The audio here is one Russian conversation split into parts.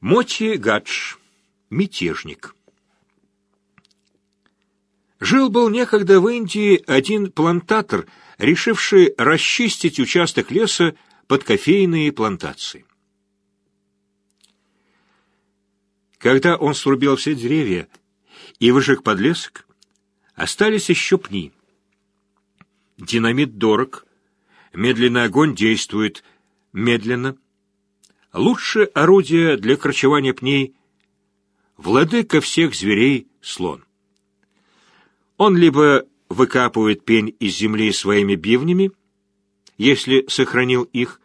Моти Гадж, мятежник. Жил-был некогда в Индии один плантатор, решивший расчистить участок леса под кофейные плантации. Когда он срубил все деревья и выжег подлесок, остались еще пни. Динамит дорог, медленный огонь действует медленно — Лучшее орудие для корчевания пней — владыка всех зверей — слон. Он либо выкапывает пень из земли своими бивнями, если сохранил их,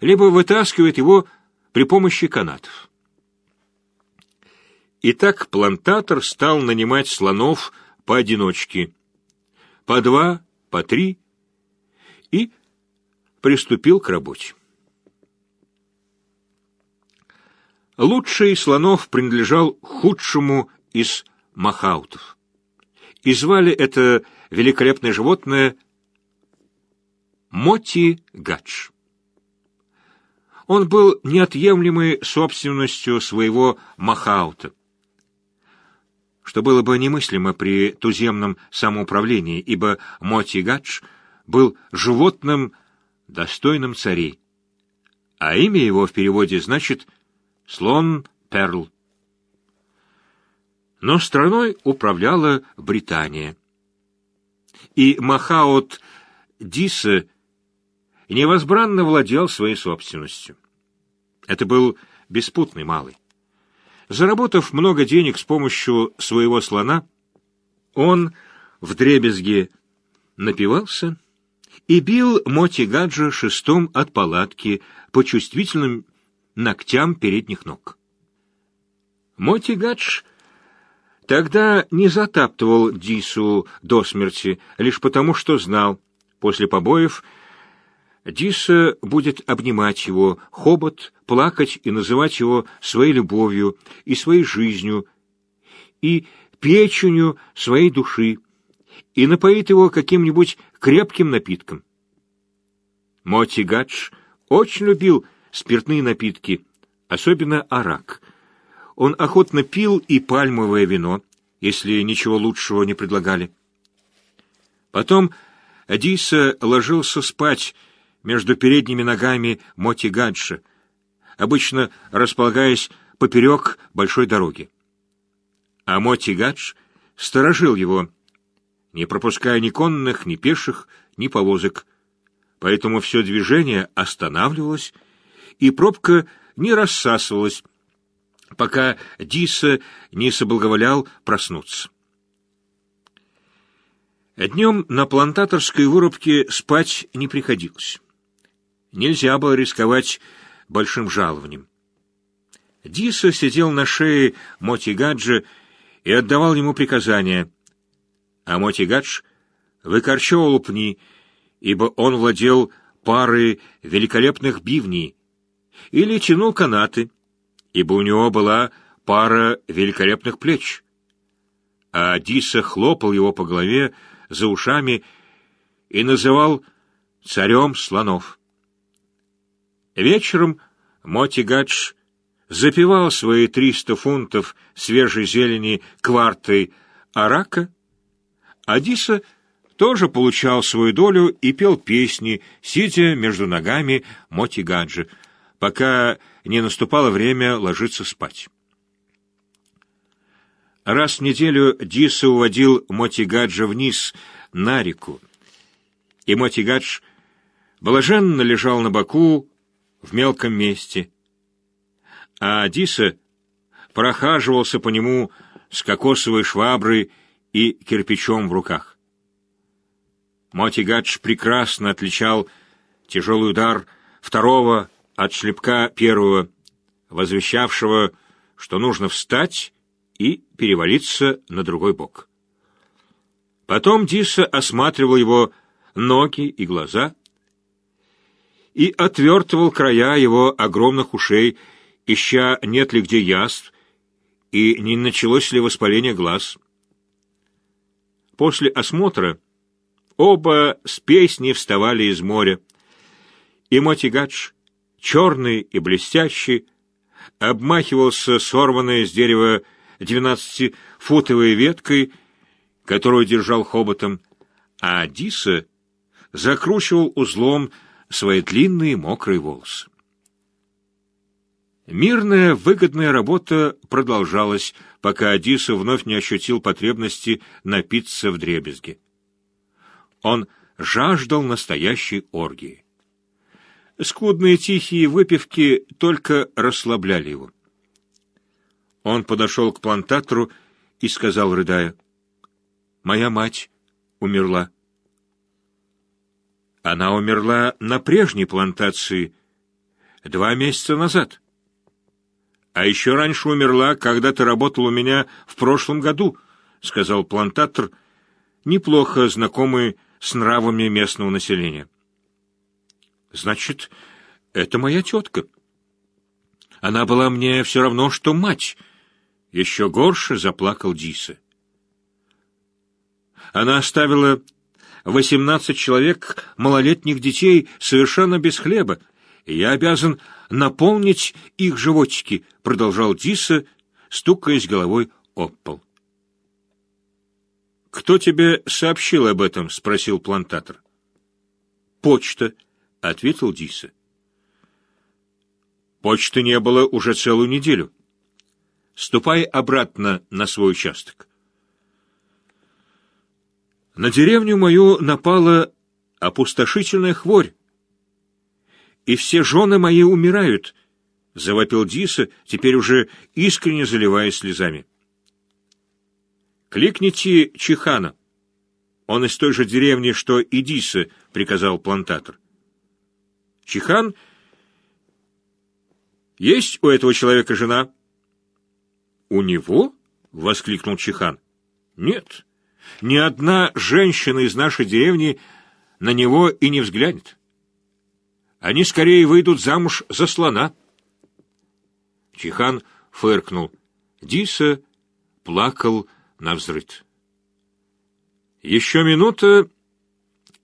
либо вытаскивает его при помощи канатов. Итак, плантатор стал нанимать слонов поодиночке, по два, по три, и приступил к работе. Лучший слонов принадлежал худшему из махаутов. И звали это великолепное животное Моти Гадж. Он был неотъемлемой собственностью своего махаута, что было бы немыслимо при туземном самоуправлении, ибо Моти Гадж был животным, достойным царей, а имя его в переводе значит «вы». Слон Перл. Но страной управляла Британия. И Махаут Диса невозбранно владел своей собственностью. Это был беспутный малый. Заработав много денег с помощью своего слона, он в дребезге напивался и бил Моти Гаджа шестом от палатки по чувствительным ногтям передних ног. Моти Гадж тогда не затаптывал Дису до смерти, лишь потому, что знал, после побоев Диса будет обнимать его, хобот, плакать и называть его своей любовью и своей жизнью, и печенью своей души, и напоит его каким-нибудь крепким напитком. Моти Гадж очень любил спиртные напитки, особенно арак. Он охотно пил и пальмовое вино, если ничего лучшего не предлагали. Потом Адиса ложился спать между передними ногами Моти Гаджа, обычно располагаясь поперек большой дороги. А Моти Гадж сторожил его, не пропуская ни конных, ни пеших, ни повозок, поэтому все движение останавливалось, и пробка не рассасывалась, пока Диса не соблаговолял проснуться. Днем на плантаторской вырубке спать не приходилось. Нельзя было рисковать большим жалованием. Диса сидел на шее Моти Гаджа и отдавал ему приказания, а Моти Гадж выкорчевывал пни, ибо он владел парой великолепных бивней, или тянул канаты, ибо у него была пара великолепных плеч. А Диса хлопал его по голове за ушами и называл царем слонов. Вечером Моти Гадж запивал свои триста фунтов свежей зелени квартой арака, а Диса тоже получал свою долю и пел песни, сидя между ногами Моти Гаджа, пока не наступало время ложиться спать. Раз в неделю Диса уводил Мотигаджа вниз, на реку, и Мотигадж блаженно лежал на боку в мелком месте, а Диса прохаживался по нему с кокосовой шваброй и кирпичом в руках. Мотигадж прекрасно отличал тяжелый удар второго от шлепка первого, возвещавшего, что нужно встать и перевалиться на другой бок. Потом Диса осматривал его ноги и глаза и отвертывал края его огромных ушей, ища, нет ли где язв и не началось ли воспаление глаз. После осмотра оба с песней вставали из моря, и Мотигадж черный и блестящий, обмахивался сорванной с дерева двенадцатифутовой веткой, которую держал хоботом, а Диса закручивал узлом свои длинные мокрые волосы. Мирная, выгодная работа продолжалась, пока Адиса вновь не ощутил потребности напиться в дребезге. Он жаждал настоящей оргии. Скудные тихие выпивки только расслабляли его. Он подошел к плантатору и сказал, рыдая, «Моя мать умерла». Она умерла на прежней плантации два месяца назад. А еще раньше умерла, когда ты работал у меня в прошлом году, — сказал плантатор, неплохо знакомый с нравами местного населения. Значит, это моя тетка. Она была мне все равно, что мать. Еще горше заплакал Диса. Она оставила восемнадцать человек малолетних детей совершенно без хлеба, и я обязан наполнить их животики, — продолжал Диса, стукаясь головой об пол. «Кто тебе сообщил об этом?» — спросил плантатор. «Почта», — ответил Диса. «Почты не было уже целую неделю. Ступай обратно на свой участок». На деревню мою напала опустошительная хворь, и все жены мои умирают, — завопил Диса, теперь уже искренне заливаясь слезами. «Кликните Чихана. Он из той же деревни, что и Диса», — приказал плантатор. «Чихан? Есть у этого человека жена?» «У него?» — воскликнул Чихан. «Нет, ни одна женщина из нашей деревни на него и не взглянет. Они скорее выйдут замуж за слона». Чихан фыркнул. Диса плакал на взрыв. «Еще минута,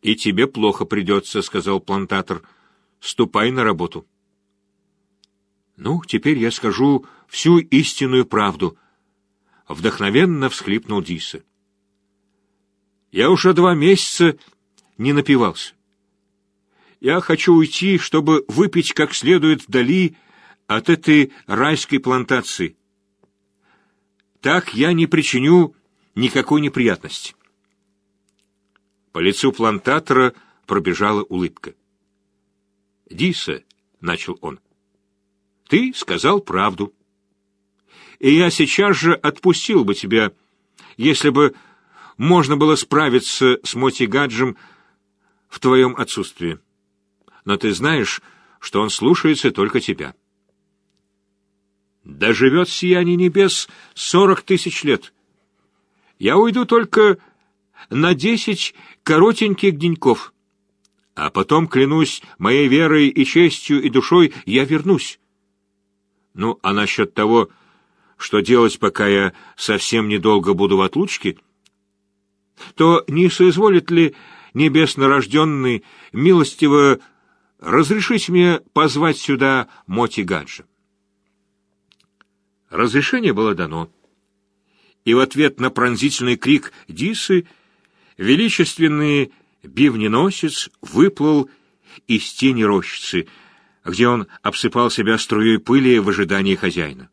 и тебе плохо придется», — сказал плантатор. «Ступай на работу». «Ну, теперь я скажу всю истинную правду», — вдохновенно всхлипнул Диса. «Я уже два месяца не напивался. Я хочу уйти, чтобы выпить как следует вдали от этой райской плантации. Так я не причиню никакой неприятности. По лицу плантатора пробежала улыбка. «Диса», — начал он, — «ты сказал правду. И я сейчас же отпустил бы тебя, если бы можно было справиться с Моти Гаджем в твоем отсутствии но ты знаешь, что он слушается только тебя. Да живет сияние небес сорок тысяч лет. Я уйду только на десять коротеньких деньков, а потом, клянусь моей верой и честью и душой, я вернусь. Ну, а насчет того, что делать, пока я совсем недолго буду в отлучке, то не соизволит ли небесно рожденный милостиво разрешите мне позвать сюда Моти Гаджа. Разрешение было дано, и в ответ на пронзительный крик Дисы величественный бивненосец выплыл из тени рощицы, где он обсыпал себя струей пыли в ожидании хозяина.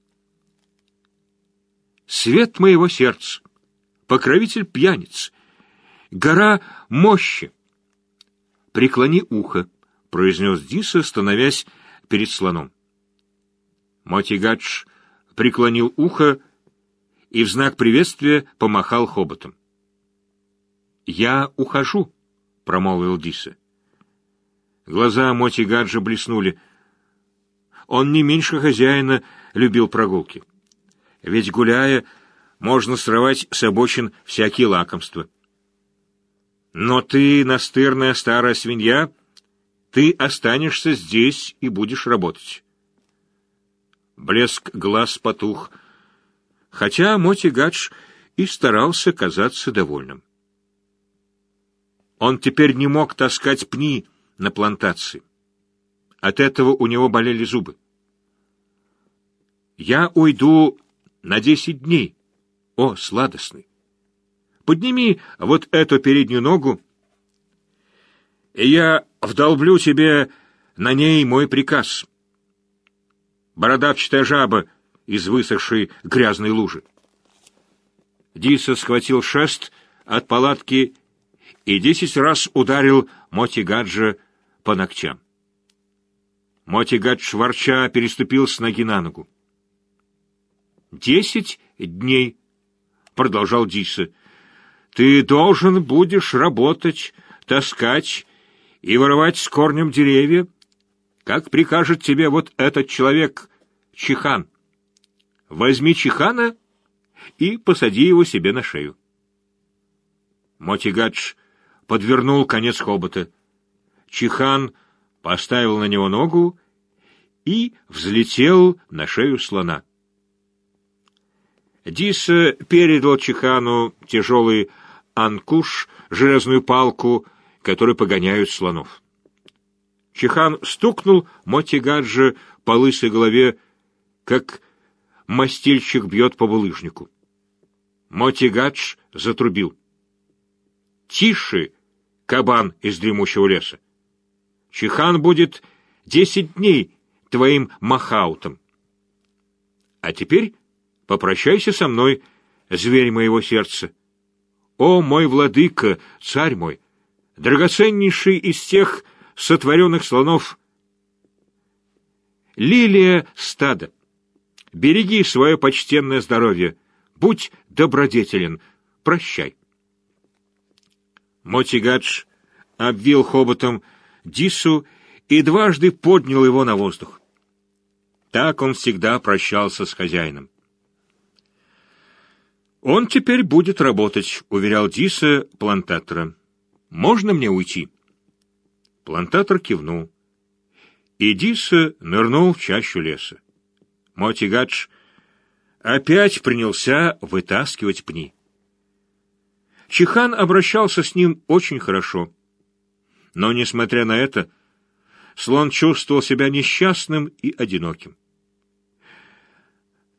«Свет моего сердца, покровитель пьяниц, гора мощи, преклони ухо, произнес Диса, становясь перед слоном. Мотигадж преклонил ухо и в знак приветствия помахал хоботом. «Я ухожу», — промолвил Диса. Глаза Мотигаджа блеснули. Он не меньше хозяина любил прогулки. Ведь, гуляя, можно срывать с обочин всякие лакомства. Но ты, настырная старая свинья, — ты останешься здесь и будешь работать. Блеск глаз потух, хотя Моти Гадж и старался казаться довольным. Он теперь не мог таскать пни на плантации. От этого у него болели зубы. Я уйду на десять дней. О, сладостный! Подними вот эту переднюю ногу, и я вдолблю тебе на ней мой приказ. Бородавчатая жаба из высохшей грязной лужи. Диса схватил шест от палатки и десять раз ударил Моти Гаджа по ногтям. Моти Гадж ворча переступил с ноги на ногу. «Десять дней», — продолжал Диса, — «ты должен будешь работать, таскать и воровать с корнем деревья, как прикажет тебе вот этот человек, Чихан. Возьми Чихана и посади его себе на шею. Мотигадж подвернул конец хобота. Чихан поставил на него ногу и взлетел на шею слона. Диса передал Чихану тяжелый анкуш, железную палку, которой погоняют слонов. Чихан стукнул Мотигаджа по лысой голове, как мастильщик бьет по булыжнику. Мотигадж затрубил. «Тише, кабан из дремучего леса! Чихан будет десять дней твоим махаутом. А теперь попрощайся со мной, зверь моего сердца. О, мой владыка, царь мой, драгоценнейший из тех сотворенных слонов, лилия стада, береги свое почтенное здоровье, будь добродетелен, прощай. Мотигадж обвил хоботом Дису и дважды поднял его на воздух. Так он всегда прощался с хозяином. «Он теперь будет работать», — уверял Диса плантатора. «Можно мне уйти?» Плантатор кивнул. И Диса нырнул в чащу леса. Мотигадж опять принялся вытаскивать пни. Чихан обращался с ним очень хорошо. Но, несмотря на это, слон чувствовал себя несчастным и одиноким.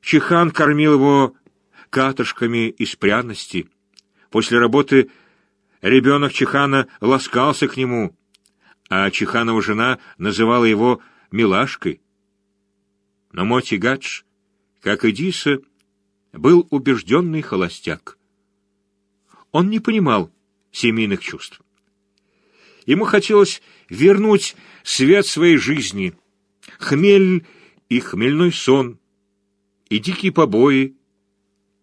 Чихан кормил его катышками из пряности. После работы ребенок Чихана ласкался к нему, а Чиханова жена называла его «милашкой». Но Моти Гадж, как и Диса, был убежденный холостяк. Он не понимал семейных чувств. Ему хотелось вернуть свет своей жизни, хмель и хмельной сон, и дикие побои,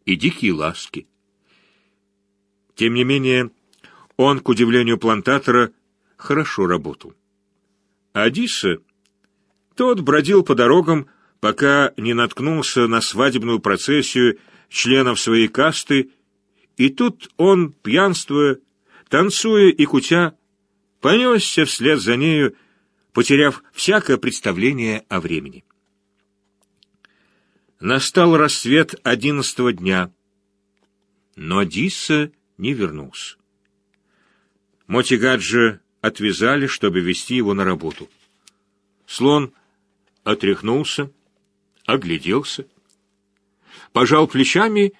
и дикие ласки. Тем не менее, он, к удивлению плантатора, хорошо работал. Адиса, тот бродил по дорогам, пока не наткнулся на свадебную процессию членов своей касты, и тут он, пьянствуя, танцуя и кутя, понесся вслед за нею, потеряв всякое представление о времени. Настал рассвет одиннадцатого дня, но Дисса не вернулся. Мотигаджа отвязали, чтобы вести его на работу. Слон отряхнулся, огляделся, пожал плечами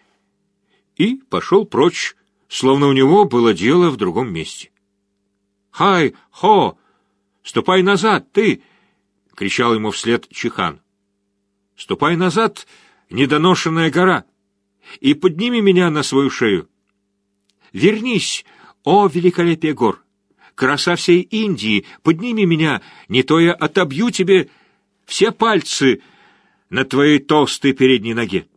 и пошел прочь, словно у него было дело в другом месте. «Хай, хо! Ступай назад, ты!» — кричал ему вслед Чихан. «Ступай назад, недоношенная гора, и подними меня на свою шею. Вернись, о великолепие гор! краса всей Индии, подними меня, не то я отобью тебе все пальцы на твоей толстой передней ноге.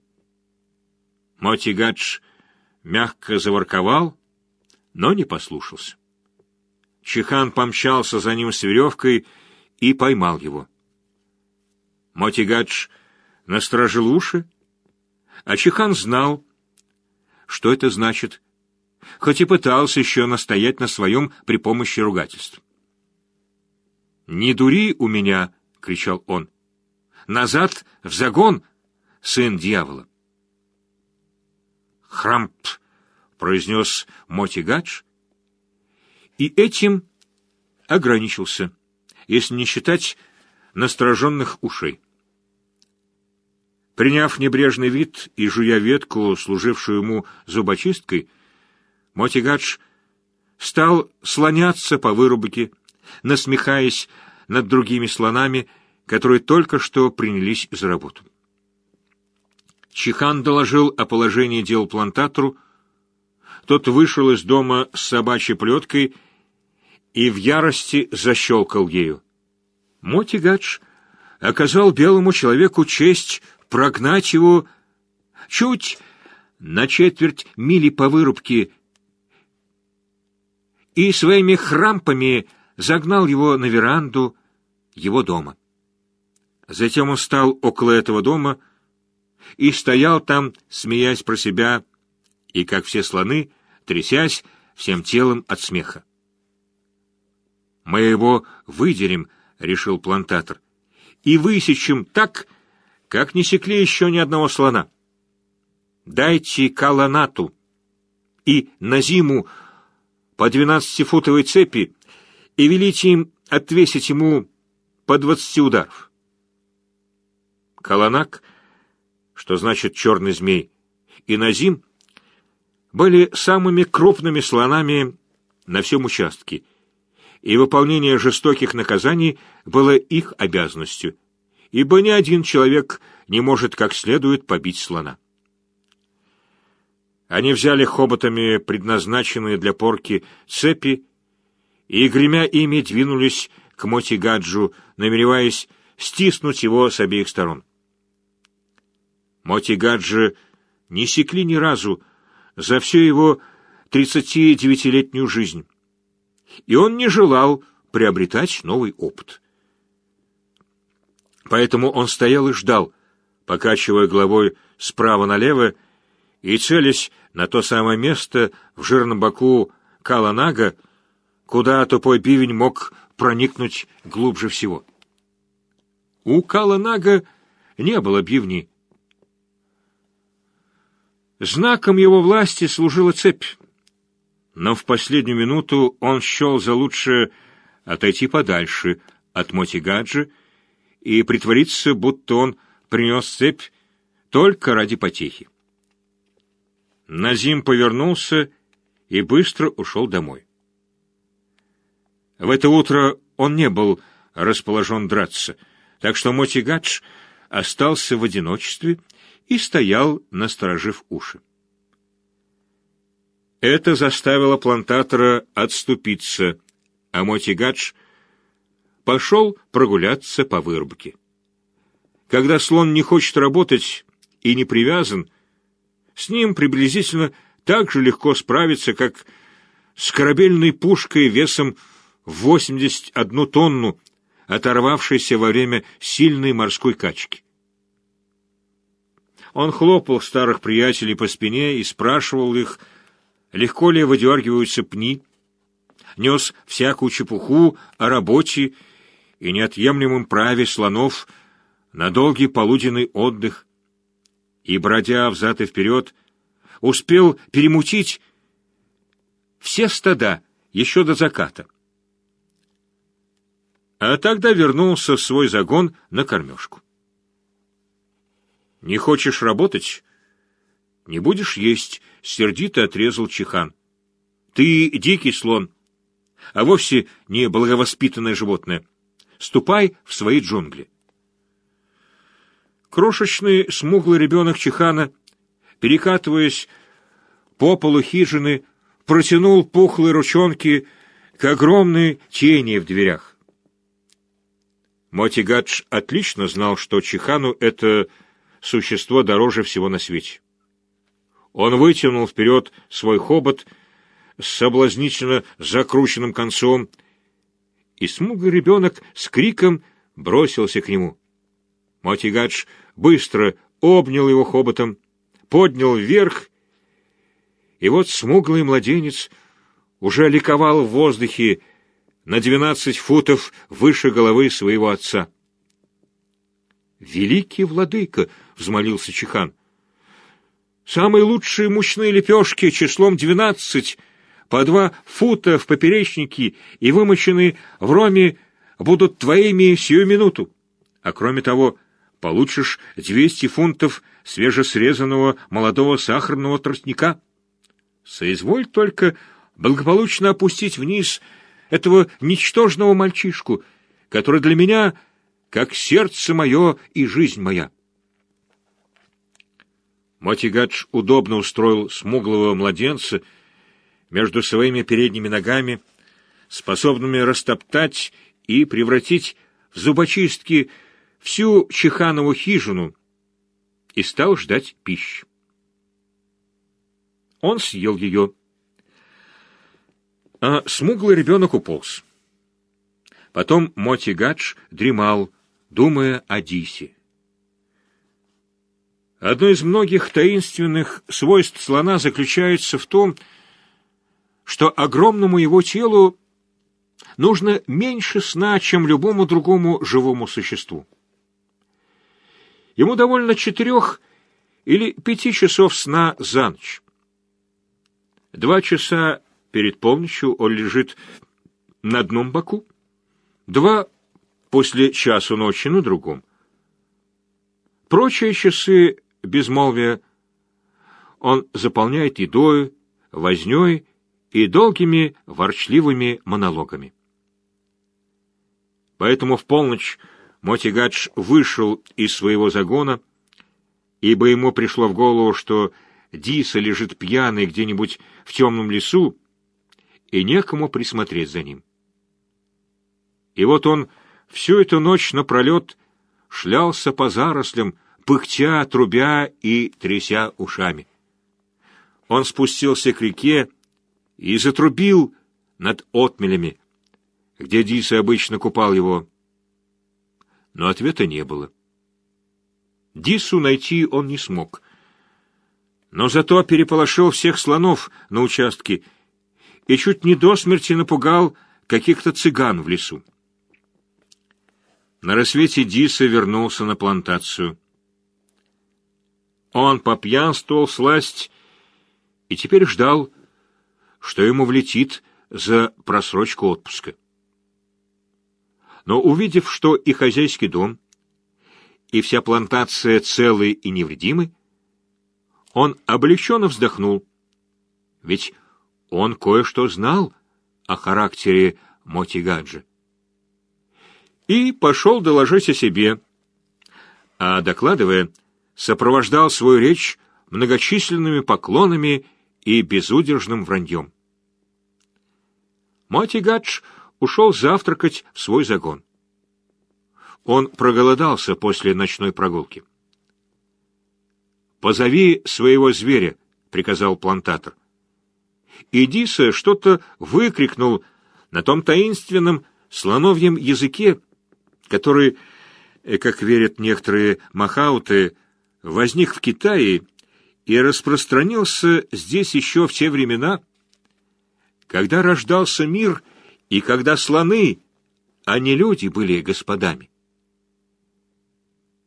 Мотигадж мягко заворковал, но не послушался. Чихан помчался за ним с веревкой и поймал его. Мотигадж насторожил уши, а Чихан знал, что это значит хоть и пытался еще настоять на своем при помощи ругательств. «Не дури у меня!» — кричал он. «Назад, в загон, сын дьявола!» «Храмп!» — произнес Мотигадж, и этим ограничился, если не считать настороженных ушей. Приняв небрежный вид и жуя ветку, служившую ему зубочисткой, Мотигадж стал слоняться по вырубке, насмехаясь над другими слонами, которые только что принялись за работу. Чихан доложил о положении дел плантатору, тот вышел из дома с собачьей плеткой и в ярости защелкал ею. Мотигадж оказал белому человеку честь прогнать его чуть на четверть мили по вырубке и своими хрампами загнал его на веранду его дома. Затем он стал около этого дома и стоял там, смеясь про себя, и, как все слоны, трясясь всем телом от смеха. «Мы его выдерем», — решил плантатор, — «и высечем так, как не секли еще ни одного слона. Дайте каланату и на зиму по двенадцатифутовой цепи и велите им отвесить ему по двадцати ударов. Каланак, что значит черный змей, и Назим были самыми крупными слонами на всем участке, и выполнение жестоких наказаний было их обязанностью, ибо ни один человек не может как следует побить слона. Они взяли хоботами предназначенные для порки цепи и, гремя ими, двинулись к Мотигаджу, намереваясь стиснуть его с обеих сторон. Мотигаджи не секли ни разу за всю его тридцати девятилетнюю жизнь, и он не желал приобретать новый опыт. Поэтому он стоял и ждал, покачивая головой справа налево и целясь на то самое место в жирном боку Каланага, куда тупой бивень мог проникнуть глубже всего. У Каланага не было бивни. Знаком его власти служила цепь, но в последнюю минуту он счел за лучше отойти подальше от Мотигаджи и притвориться, будто он принес цепь только ради потехи. Назим повернулся и быстро ушел домой. В это утро он не был расположен драться, так что Мотигадж остался в одиночестве и стоял, насторожив уши. Это заставило плантатора отступиться, а Мотигадж пошел прогуляться по вырубке. Когда слон не хочет работать и не привязан, с ним приблизительно так же легко справиться, как с корабельной пушкой весом 81 тонну, оторвавшейся во время сильной морской качки. Он хлопал старых приятелей по спине и спрашивал их, легко ли выдергиваются пни, нес всякую чепуху о работе и неотъемлемом праве слонов на долгий полуденный отдых, и, бродя взад и вперед, успел перемутить все стада еще до заката. А тогда вернулся в свой загон на кормежку. «Не хочешь работать? Не будешь есть», — сердито отрезал Чихан. «Ты дикий слон, а вовсе не благовоспитанное животное. Ступай в свои джунгли». Крошечный смуглый ребенок Чихана, перекатываясь по полу хижины, протянул пухлые ручонки к огромной тени в дверях. Мотигадж отлично знал, что Чихану это существо дороже всего на свете. Он вытянул вперед свой хобот с соблазнительно закрученным концом, и смуглый ребенок с криком бросился к нему. Мотигадж быстро обнял его хоботом, поднял вверх, и вот смуглый младенец уже ликовал в воздухе на двенадцать футов выше головы своего отца. «Великий владыка!» — взмолился Чихан. «Самые лучшие мучные лепешки числом двенадцать, по два фута в поперечнике и вымоченные в роме будут твоими сию минуту. А кроме того, получишь 200 фунтов свежесрезанного молодого сахарного тростника. Соизволь только благополучно опустить вниз этого ничтожного мальчишку, который для меня как сердце мое и жизнь моя. Мотигадж удобно устроил смуглого младенца между своими передними ногами, способными растоптать и превратить в зубочистки всю Чеханову хижину, и стал ждать пищи. Он съел ее. А смуглый ребенок уполз. Потом Моти Гадж дремал, думая о Дисе. Одно из многих таинственных свойств слона заключается в том, что огромному его телу нужно меньше сна, чем любому другому живому существу. Ему довольно четырех или пяти часов сна за ночь. Два часа перед полночью он лежит на одном боку, два после часу ночи на другом. Прочие часы безмолвия он заполняет едой, вознёй и долгими ворчливыми монологами. Поэтому в полночь Мотигадж вышел из своего загона, ибо ему пришло в голову, что Диса лежит пьяный где-нибудь в темном лесу, и некому присмотреть за ним. И вот он всю эту ночь напролет шлялся по зарослям, пыхтя, трубя и тряся ушами. Он спустился к реке и затрубил над отмелями, где Диса обычно купал его. Но ответа не было. Дису найти он не смог. Но зато переполошил всех слонов на участке и чуть не до смерти напугал каких-то цыган в лесу. На рассвете Диса вернулся на плантацию. Он попьянствовал сласть и теперь ждал, что ему влетит за просрочку отпуска. Но увидев, что и хозяйский дом, и вся плантация целы и невредимы, он облегченно вздохнул, ведь он кое-что знал о характере Мотигаджи. И пошел доложить о себе, а докладывая, сопровождал свою речь многочисленными поклонами и безудержным враньем. Мотигадж ушел завтракать в свой загон. Он проголодался после ночной прогулки. «Позови своего зверя», — приказал плантатор. И Диса что-то выкрикнул на том таинственном слоновьем языке, который, э, как верят некоторые махауты, возник в Китае и распространился здесь еще в те времена, когда рождался мир и когда слоны, а не люди, были господами.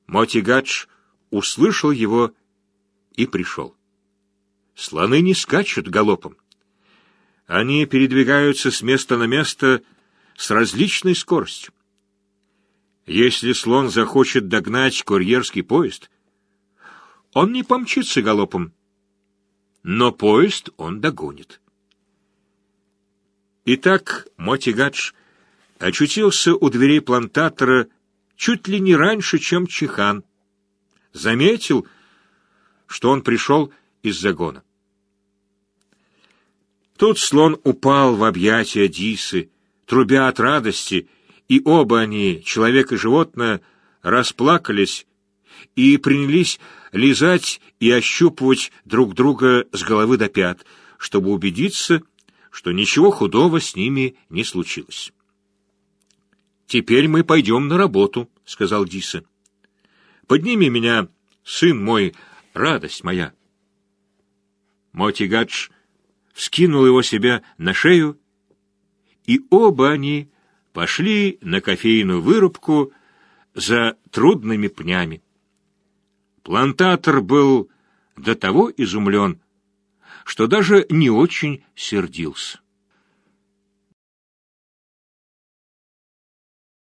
Мотигадж услышал его и пришел. Слоны не скачут галопом. Они передвигаются с места на место с различной скоростью. Если слон захочет догнать курьерский поезд — он не помчится галопом, но поезд он догонит. Итак, Мотигадж очутился у дверей плантатора чуть ли не раньше, чем Чихан. Заметил, что он пришел из загона. Тут слон упал в объятия Дисы, трубя от радости, и оба они, человек и животное, расплакались и принялись лизать и ощупывать друг друга с головы до пят, чтобы убедиться, что ничего худого с ними не случилось. «Теперь мы пойдем на работу», — сказал Диса. «Подними меня, сын мой, радость моя». Мотигадж вскинул его себя на шею, и оба они пошли на кофейную вырубку за трудными пнями. Плантатор был до того изумлен, что даже не очень сердился.